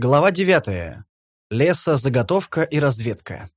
Глава 9. Лесозаготовка и разведка.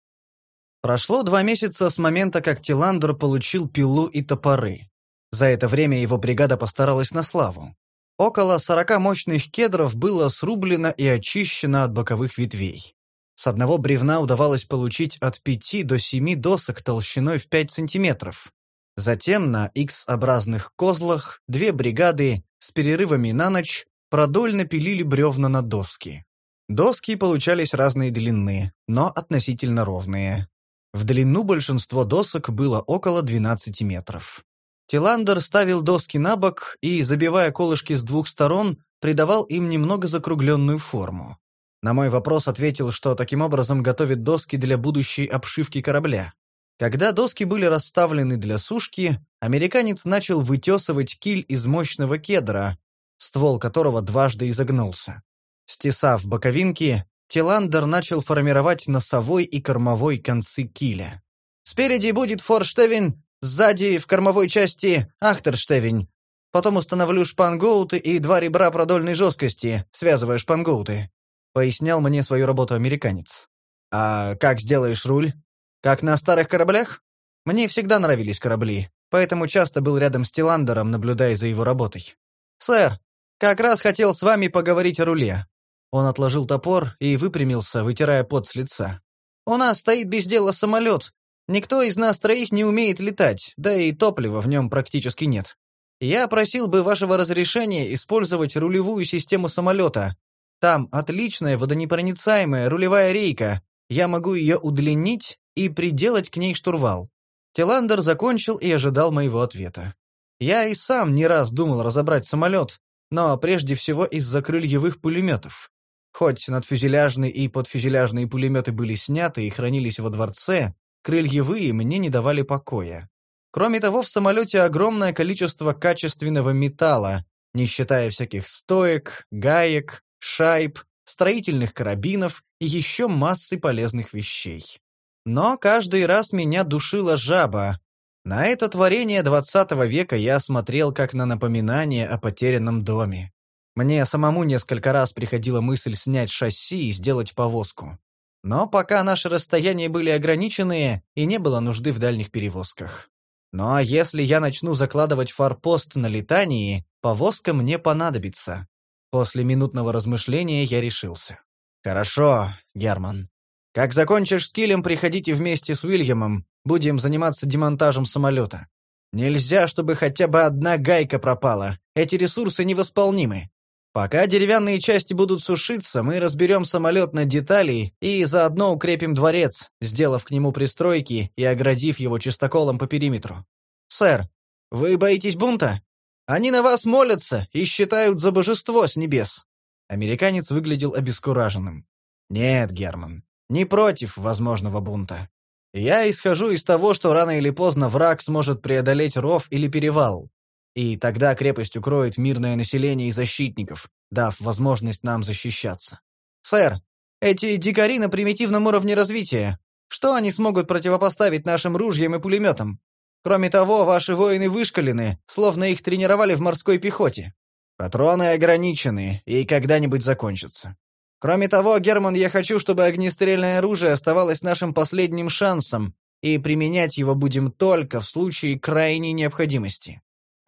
Прошло два месяца с момента, как Тиландер получил пилу и топоры. За это время его бригада постаралась на славу. Около сорока мощных кедров было срублено и очищено от боковых ветвей. С одного бревна удавалось получить от пяти до семи досок толщиной в пять сантиметров. Затем на X-образных козлах две бригады с перерывами на ночь продольно пилили бревна на доски. Доски получались разной длины, но относительно ровные. В длину большинство досок было около 12 метров. Тиландер ставил доски на бок и, забивая колышки с двух сторон, придавал им немного закругленную форму. На мой вопрос ответил, что таким образом готовит доски для будущей обшивки корабля. Когда доски были расставлены для сушки, американец начал вытесывать киль из мощного кедра, ствол которого дважды изогнулся. Стесав боковинки, Тиландер начал формировать носовой и кормовой концы киля. «Спереди будет форштевень, сзади в кормовой части ахтерштевень. Потом установлю шпангоуты и два ребра продольной жесткости, связывая шпангоуты», — пояснял мне свою работу американец. «А как сделаешь руль? Как на старых кораблях? Мне всегда нравились корабли, поэтому часто был рядом с Тиландером, наблюдая за его работой. «Сэр, как раз хотел с вами поговорить о руле. Он отложил топор и выпрямился, вытирая пот с лица. «У нас стоит без дела самолет. Никто из нас троих не умеет летать, да и топлива в нем практически нет. Я просил бы вашего разрешения использовать рулевую систему самолета. Там отличная водонепроницаемая рулевая рейка. Я могу ее удлинить и приделать к ней штурвал». Тиландер закончил и ожидал моего ответа. Я и сам не раз думал разобрать самолет, но прежде всего из-за крыльевых пулеметов. Хоть надфюзеляжные и подфюзеляжные пулеметы были сняты и хранились во дворце, крыльевые мне не давали покоя. Кроме того, в самолете огромное количество качественного металла, не считая всяких стоек, гаек, шайб, строительных карабинов и еще массы полезных вещей. Но каждый раз меня душила жаба. На это творение двадцатого века я смотрел как на напоминание о потерянном доме. Мне самому несколько раз приходила мысль снять шасси и сделать повозку. Но пока наши расстояния были ограниченные и не было нужды в дальних перевозках. Ну а если я начну закладывать форпост на летании, повозка мне понадобится. После минутного размышления я решился. Хорошо, Герман. Как закончишь с килем, приходите вместе с Уильямом, будем заниматься демонтажем самолета. Нельзя, чтобы хотя бы одна гайка пропала. Эти ресурсы невосполнимы. Пока деревянные части будут сушиться, мы разберем самолет на детали и заодно укрепим дворец, сделав к нему пристройки и оградив его чистоколом по периметру. Сэр, вы боитесь бунта? Они на вас молятся и считают за божество с небес. Американец выглядел обескураженным. Нет, Герман, не против возможного бунта. Я исхожу из того, что рано или поздно враг сможет преодолеть ров или перевал. И тогда крепость укроет мирное население и защитников, дав возможность нам защищаться. Сэр, эти дикари на примитивном уровне развития. Что они смогут противопоставить нашим ружьям и пулеметам? Кроме того, ваши воины вышкалены, словно их тренировали в морской пехоте. Патроны ограничены и когда-нибудь закончатся. Кроме того, Герман, я хочу, чтобы огнестрельное оружие оставалось нашим последним шансом, и применять его будем только в случае крайней необходимости.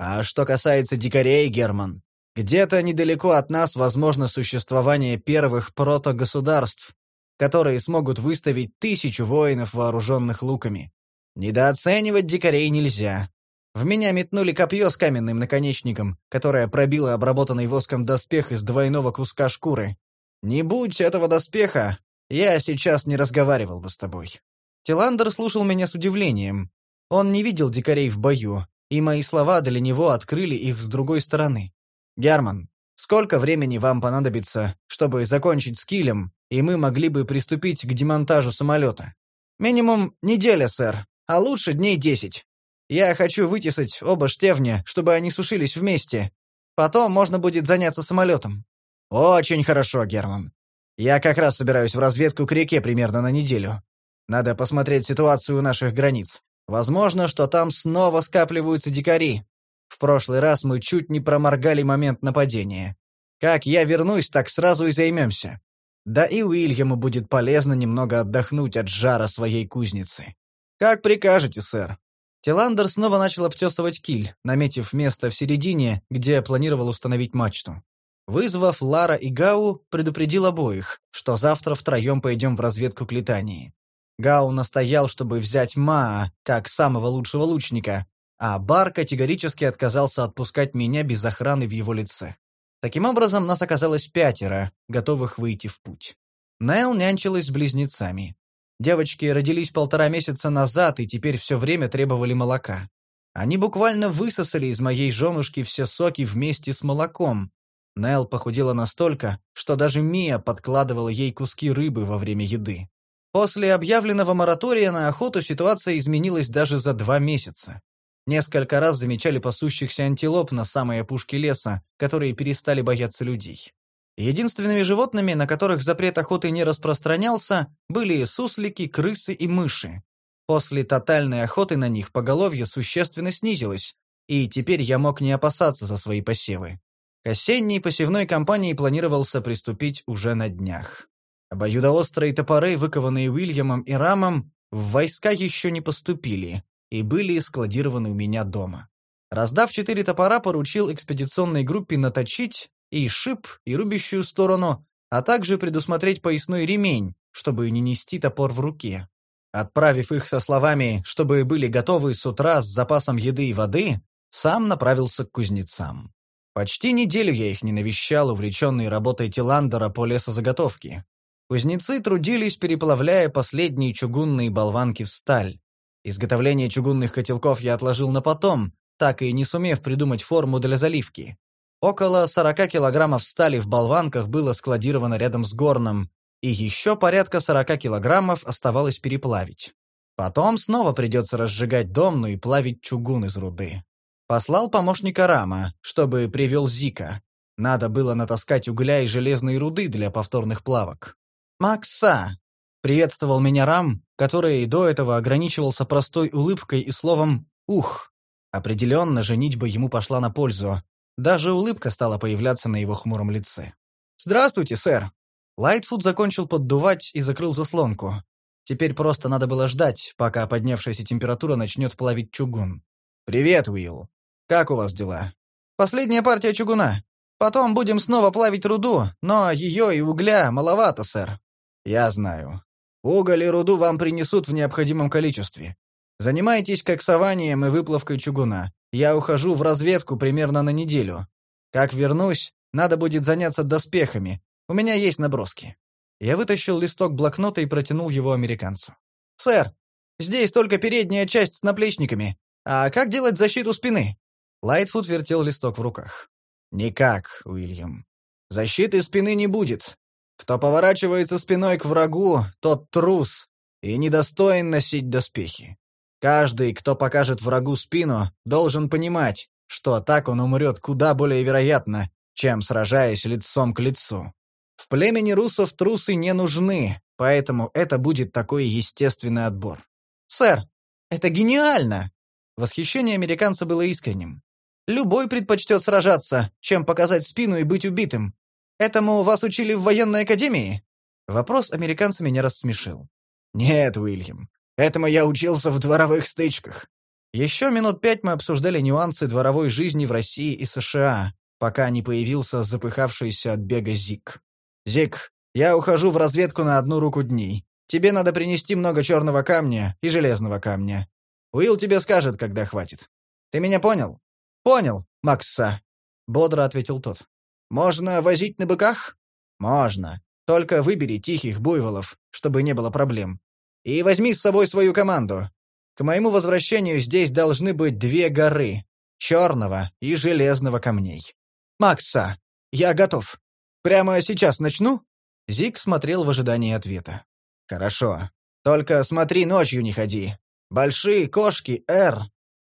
А что касается дикарей, Герман, где-то недалеко от нас возможно существование первых протогосударств, которые смогут выставить тысячу воинов, вооруженных луками. Недооценивать дикарей нельзя. В меня метнули копье с каменным наконечником, которое пробило обработанный воском доспех из двойного куска шкуры. Не будь этого доспеха, я сейчас не разговаривал бы с тобой. Тиландер слушал меня с удивлением. Он не видел дикарей в бою, и мои слова для него открыли их с другой стороны. «Герман, сколько времени вам понадобится, чтобы закончить с килем, и мы могли бы приступить к демонтажу самолета?» «Минимум неделя, сэр, а лучше дней десять. Я хочу вытесать оба штевня, чтобы они сушились вместе. Потом можно будет заняться самолетом». «Очень хорошо, Герман. Я как раз собираюсь в разведку к реке примерно на неделю. Надо посмотреть ситуацию у наших границ. Возможно, что там снова скапливаются дикари. В прошлый раз мы чуть не проморгали момент нападения. Как я вернусь, так сразу и займемся. Да и Уильяму будет полезно немного отдохнуть от жара своей кузницы. Как прикажете, сэр. Тиландер снова начал обтесывать киль, наметив место в середине, где планировал установить мачту. Вызвав Лара и Гау, предупредил обоих, что завтра втроем пойдем в разведку к летании. Гау настоял, чтобы взять Маа, как самого лучшего лучника, а Бар категорически отказался отпускать меня без охраны в его лице. Таким образом, нас оказалось пятеро, готовых выйти в путь. Найл нянчилась с близнецами. Девочки родились полтора месяца назад и теперь все время требовали молока. Они буквально высосали из моей женушки все соки вместе с молоком. Нел похудела настолько, что даже Мия подкладывала ей куски рыбы во время еды. После объявленного моратория на охоту ситуация изменилась даже за два месяца. Несколько раз замечали пасущихся антилоп на самой опушке леса, которые перестали бояться людей. Единственными животными, на которых запрет охоты не распространялся, были суслики, крысы и мыши. После тотальной охоты на них поголовье существенно снизилось, и теперь я мог не опасаться за свои посевы. К осенней посевной кампании планировался приступить уже на днях. Обоюдоострые топоры, выкованные Уильямом и Рамом, в войска еще не поступили и были складированы у меня дома. Раздав четыре топора, поручил экспедиционной группе наточить и шип, и рубящую сторону, а также предусмотреть поясной ремень, чтобы не нести топор в руке. Отправив их со словами, чтобы были готовы с утра с запасом еды и воды, сам направился к кузнецам. Почти неделю я их не навещал, увлеченный работой Тиландера по лесозаготовке. Кузнецы трудились, переплавляя последние чугунные болванки в сталь. Изготовление чугунных котелков я отложил на потом, так и не сумев придумать форму для заливки. Около 40 килограммов стали в болванках было складировано рядом с горном, и еще порядка 40 килограммов оставалось переплавить. Потом снова придется разжигать домну и плавить чугун из руды. Послал помощника Рама, чтобы привел Зика. Надо было натаскать угля и железной руды для повторных плавок. «Макса!» — приветствовал меня Рам, который до этого ограничивался простой улыбкой и словом «ух». Определенно, женитьба ему пошла на пользу, даже улыбка стала появляться на его хмуром лице. «Здравствуйте, сэр!» Лайтфуд закончил поддувать и закрыл заслонку. Теперь просто надо было ждать, пока поднявшаяся температура начнет плавить чугун. «Привет, Уилл. Как у вас дела?» «Последняя партия чугуна. Потом будем снова плавить руду, но ее и угля маловато, сэр». «Я знаю. Уголь и руду вам принесут в необходимом количестве. Занимайтесь коксованием и выплавкой чугуна. Я ухожу в разведку примерно на неделю. Как вернусь, надо будет заняться доспехами. У меня есть наброски». Я вытащил листок блокнота и протянул его американцу. «Сэр, здесь только передняя часть с наплечниками. А как делать защиту спины?» Лайтфуд вертел листок в руках. «Никак, Уильям. Защиты спины не будет. Кто поворачивается спиной к врагу, тот трус и недостоин носить доспехи. Каждый, кто покажет врагу спину, должен понимать, что так он умрет куда более вероятно, чем сражаясь лицом к лицу. В племени русов трусы не нужны, поэтому это будет такой естественный отбор. «Сэр, это гениально!» Восхищение американца было искренним. «Любой предпочтет сражаться, чем показать спину и быть убитым. Этому вас учили в военной академии?» Вопрос американца меня рассмешил. «Нет, Уильям, Этому я учился в дворовых стычках. Еще минут пять мы обсуждали нюансы дворовой жизни в России и США, пока не появился запыхавшийся от бега Зик. «Зик, я ухожу в разведку на одну руку дней. Тебе надо принести много черного камня и железного камня. Уилл тебе скажет, когда хватит. Ты меня понял?» «Понял, Макса», — бодро ответил тот. «Можно возить на быках?» «Можно. Только выбери тихих буйволов, чтобы не было проблем. И возьми с собой свою команду. К моему возвращению здесь должны быть две горы — черного и железного камней. Макса, я готов. Прямо сейчас начну?» Зик смотрел в ожидании ответа. «Хорошо. Только смотри, ночью не ходи. Большие кошки, Эр,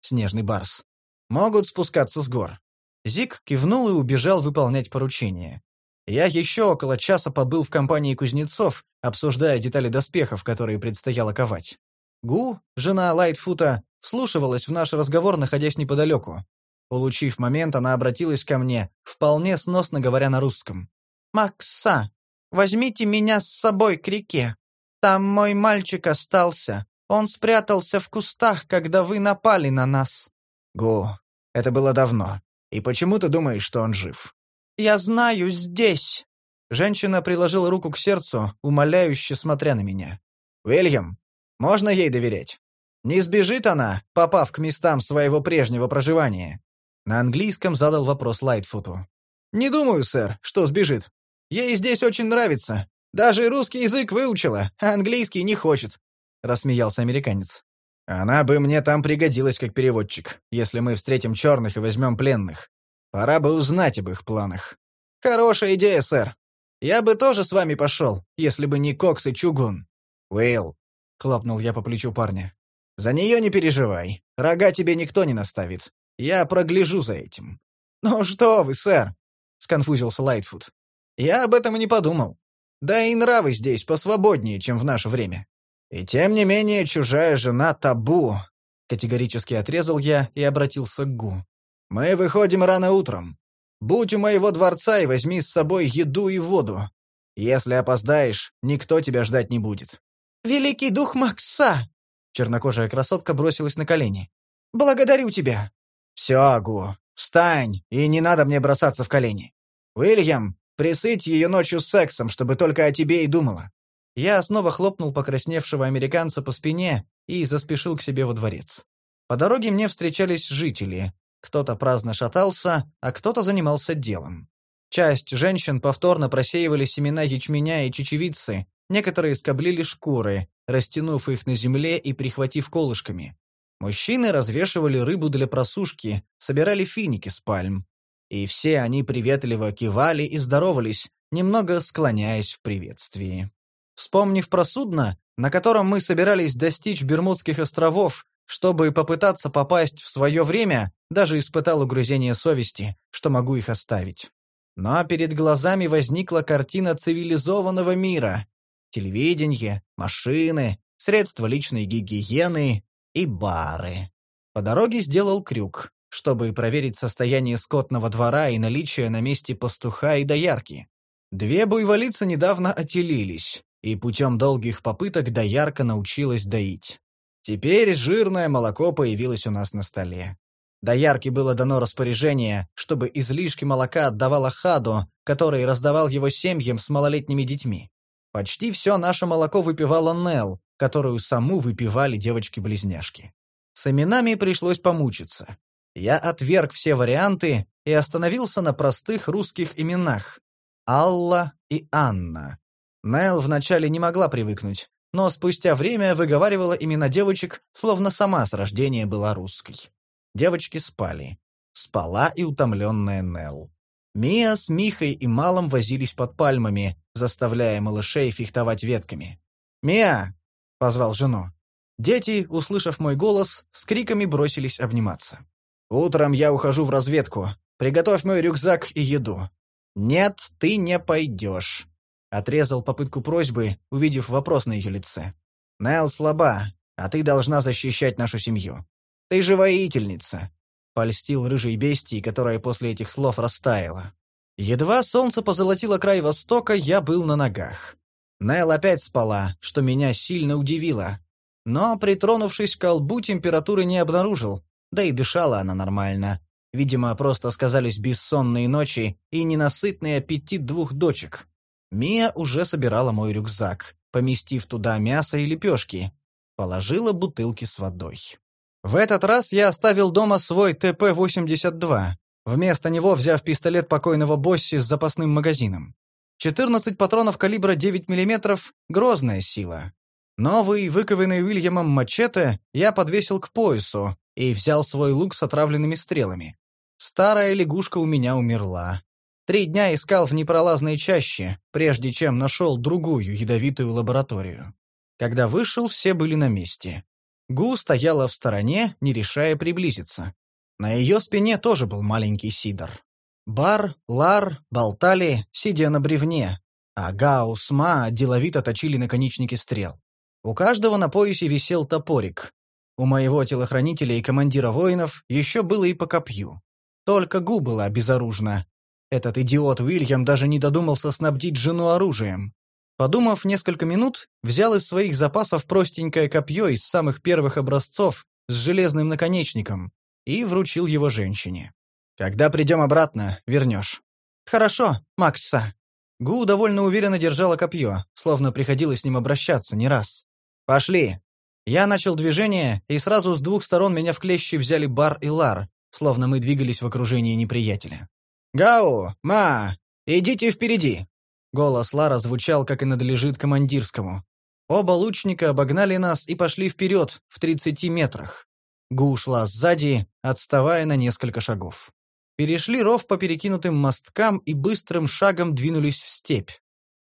снежный барс, могут спускаться с гор». Зик кивнул и убежал выполнять поручение. Я еще около часа побыл в компании кузнецов, обсуждая детали доспехов, которые предстояло ковать. Гу, жена Лайтфута, вслушивалась в наш разговор, находясь неподалеку. Улучив момент, она обратилась ко мне, вполне сносно говоря на русском. «Макса, Возьмите меня с собой к реке. Там мой мальчик остался. Он спрятался в кустах, когда вы напали на нас». «Гу, это было давно. И почему ты думаешь, что он жив?» «Я знаю, здесь». Женщина приложила руку к сердцу, умоляюще смотря на меня. «Уильям, можно ей доверять? Не сбежит она, попав к местам своего прежнего проживания?» На английском задал вопрос Лайтфуту. «Не думаю, сэр, что сбежит. Ей здесь очень нравится. Даже русский язык выучила, а английский не хочет», — рассмеялся американец. «Она бы мне там пригодилась как переводчик, если мы встретим черных и возьмем пленных. Пора бы узнать об их планах». «Хорошая идея, сэр. Я бы тоже с вами пошел, если бы не Кокс и Чугун». «Уилл», — хлопнул я по плечу парня, — «за нее не переживай. Рога тебе никто не наставит. Я прогляжу за этим». «Ну что вы, сэр», — сконфузился Лайтфуд. «Я об этом и не подумал. Да и нравы здесь посвободнее, чем в наше время. И тем не менее чужая жена табу», — категорически отрезал я и обратился к Гу. «Мы выходим рано утром. Будь у моего дворца и возьми с собой еду и воду. Если опоздаешь, никто тебя ждать не будет». «Великий дух Макса!» Чернокожая красотка бросилась на колени. «Благодарю тебя!» «Все, Гу, встань, и не надо мне бросаться в колени. Уильям, присыть ее ночью с сексом, чтобы только о тебе и думала». Я снова хлопнул покрасневшего американца по спине и заспешил к себе во дворец. По дороге мне встречались жители. Кто-то праздно шатался, а кто-то занимался делом. Часть женщин повторно просеивали семена ячменя и чечевицы, некоторые скоблили шкуры, растянув их на земле и прихватив колышками. Мужчины развешивали рыбу для просушки, собирали финики с пальм. И все они приветливо кивали и здоровались, немного склоняясь в приветствии. Вспомнив про судно, на котором мы собирались достичь Бермудских островов, чтобы попытаться попасть в свое время, даже испытал угрызение совести, что могу их оставить. Но перед глазами возникла картина цивилизованного мира. Телевидение, машины, средства личной гигиены, и бары. По дороге сделал крюк, чтобы проверить состояние скотного двора и наличие на месте пастуха и доярки. Две буйволицы недавно отелились, и путем долгих попыток доярка научилась доить. Теперь жирное молоко появилось у нас на столе. Доярке было дано распоряжение, чтобы излишки молока отдавала Хаду, который раздавал его семьям с малолетними детьми. Почти все наше молоко выпивала Нел, которую саму выпивали девочки-близняшки. С именами пришлось помучиться. Я отверг все варианты и остановился на простых русских именах — Алла и Анна. Нел вначале не могла привыкнуть, но спустя время выговаривала имена девочек, словно сама с рождения была русской. Девочки спали. Спала и утомленная Нел. Мия с Михой и Малом возились под пальмами, заставляя малышей фехтовать ветками. «Мия, позвал жену. Дети, услышав мой голос, с криками бросились обниматься. «Утром я ухожу в разведку. Приготовь мой рюкзак и еду». «Нет, ты не пойдешь», — отрезал попытку просьбы, увидев вопрос на ее лице. «Нел слаба, а ты должна защищать нашу семью. Ты же воительница», — польстил рыжей бестии, которая после этих слов растаяла. Едва солнце позолотило край востока, я был на ногах. Нел опять спала, что меня сильно удивило. Но, притронувшись к колбу, температуры не обнаружил, да и дышала она нормально. Видимо, просто сказались бессонные ночи и ненасытный аппетит двух дочек. Мия уже собирала мой рюкзак, поместив туда мясо и лепешки. Положила бутылки с водой. В этот раз я оставил дома свой ТП-82, вместо него взяв пистолет покойного Босси с запасным магазином. 14 патронов калибра 9 мм — грозная сила. Новый, выкованный Уильямом мачете, я подвесил к поясу и взял свой лук с отравленными стрелами. Старая лягушка у меня умерла. Три дня искал в непролазной чаще, прежде чем нашел другую ядовитую лабораторию. Когда вышел, все были на месте. Гу стояла в стороне, не решая приблизиться. На ее спине тоже был маленький Сидор. Бар, Лар болтали, сидя на бревне, а Гаус с Ма деловито точили наконечники стрел. У каждого на поясе висел топорик. У моего телохранителя и командира воинов еще было и по копью. Только Гу была безоружна. Этот идиот Уильям даже не додумался снабдить жену оружием. Подумав несколько минут, взял из своих запасов простенькое копье из самых первых образцов с железным наконечником и вручил его женщине. «Когда придем обратно, вернешь». «Хорошо, Макса». Гу довольно уверенно держала копье, словно приходилось с ним обращаться не раз. «Пошли!» Я начал движение, и сразу с двух сторон меня в клещи взяли Бар и Лар, словно мы двигались в окружении неприятеля. «Гау! Ма! Идите впереди!» Голос Лара звучал, как и надлежит командирскому. Оба лучника обогнали нас и пошли вперед, в 30 метрах. Гу шла сзади, отставая на несколько шагов. Перешли ров по перекинутым мосткам и быстрым шагом двинулись в степь.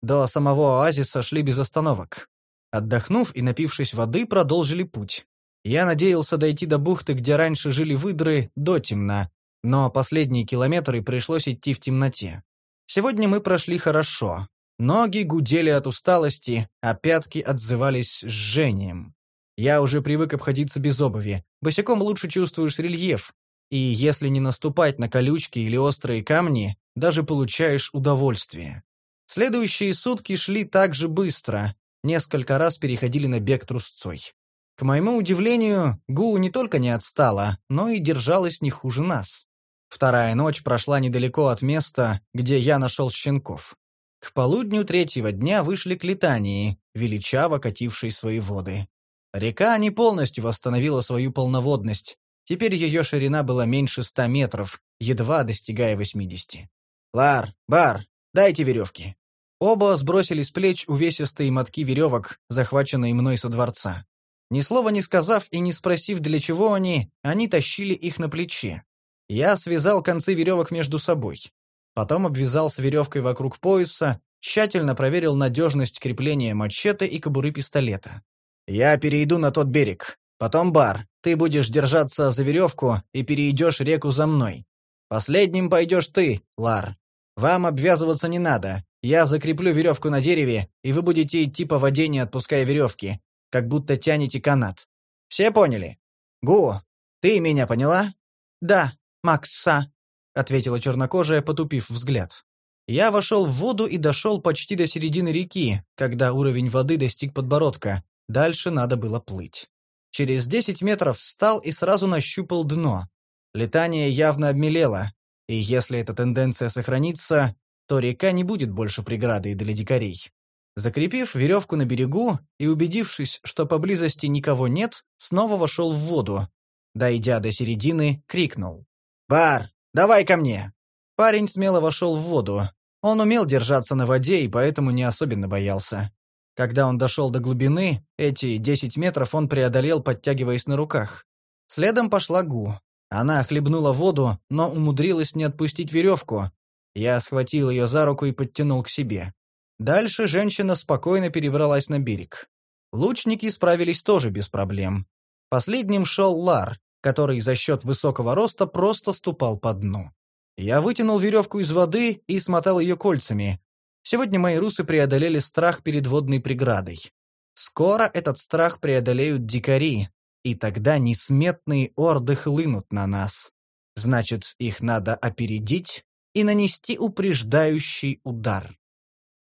До самого оазиса шли без остановок. Отдохнув и напившись воды, продолжили путь. Я надеялся дойти до бухты, где раньше жили выдры, до темна, но последние километры пришлось идти в темноте. Сегодня мы прошли хорошо. Ноги гудели от усталости, а пятки отзывались жжением. Я уже привык обходиться без обуви. Босиком лучше чувствуешь рельеф. И если не наступать на колючки или острые камни, даже получаешь удовольствие. Следующие сутки шли так же быстро, несколько раз переходили на бег трусцой. К моему удивлению, Гу не только не отстала, но и держалась не хуже нас. Вторая ночь прошла недалеко от места, где я нашел щенков. К полудню третьего дня вышли к летании, величаво катившей свои воды. Река не полностью восстановила свою полноводность. Теперь ее ширина была меньше ста метров, едва достигая восьмидесяти. «Лар, Бар, дайте веревки». Оба сбросили с плеч увесистые мотки веревок, захваченные мной со дворца. Ни слова не сказав и не спросив, для чего они, они тащили их на плече. Я связал концы веревок между собой. Потом обвязался веревкой вокруг пояса, тщательно проверил надежность крепления мачете и кобуры пистолета. «Я перейду на тот берег. Потом бар. Ты будешь держаться за веревку и перейдешь реку за мной. Последним пойдешь ты, Лар. Вам обвязываться не надо. Я закреплю веревку на дереве, и вы будете идти по воде, не отпуская веревки, как будто тянете канат. Все поняли? Гу, ты меня поняла? Да, Макса», — ответила чернокожая, потупив взгляд. Я вошел в воду и дошел почти до середины реки, когда уровень воды достиг подбородка. Дальше надо было плыть. Через десять метров встал и сразу нащупал дно. Летание явно обмелело, и если эта тенденция сохранится, то река не будет больше преградой для дикарей. Закрепив веревку на берегу и убедившись, что поблизости никого нет, снова вошел в воду. Дойдя до середины, крикнул. «Бар, давай ко мне!» Парень смело вошел в воду. Он умел держаться на воде и поэтому не особенно боялся. Когда он дошел до глубины, эти десять метров он преодолел, подтягиваясь на руках. Следом пошла Гу. Она хлебнула воду, но умудрилась не отпустить веревку. Я схватил ее за руку и подтянул к себе. Дальше женщина спокойно перебралась на берег. Лучники справились тоже без проблем. Последним шел Лар, который за счет высокого роста просто ступал по дну. Я вытянул веревку из воды и смотал ее кольцами. Сегодня мои русы преодолели страх перед водной преградой. Скоро этот страх преодолеют дикари, и тогда несметные орды хлынут на нас. Значит, их надо опередить и нанести упреждающий удар.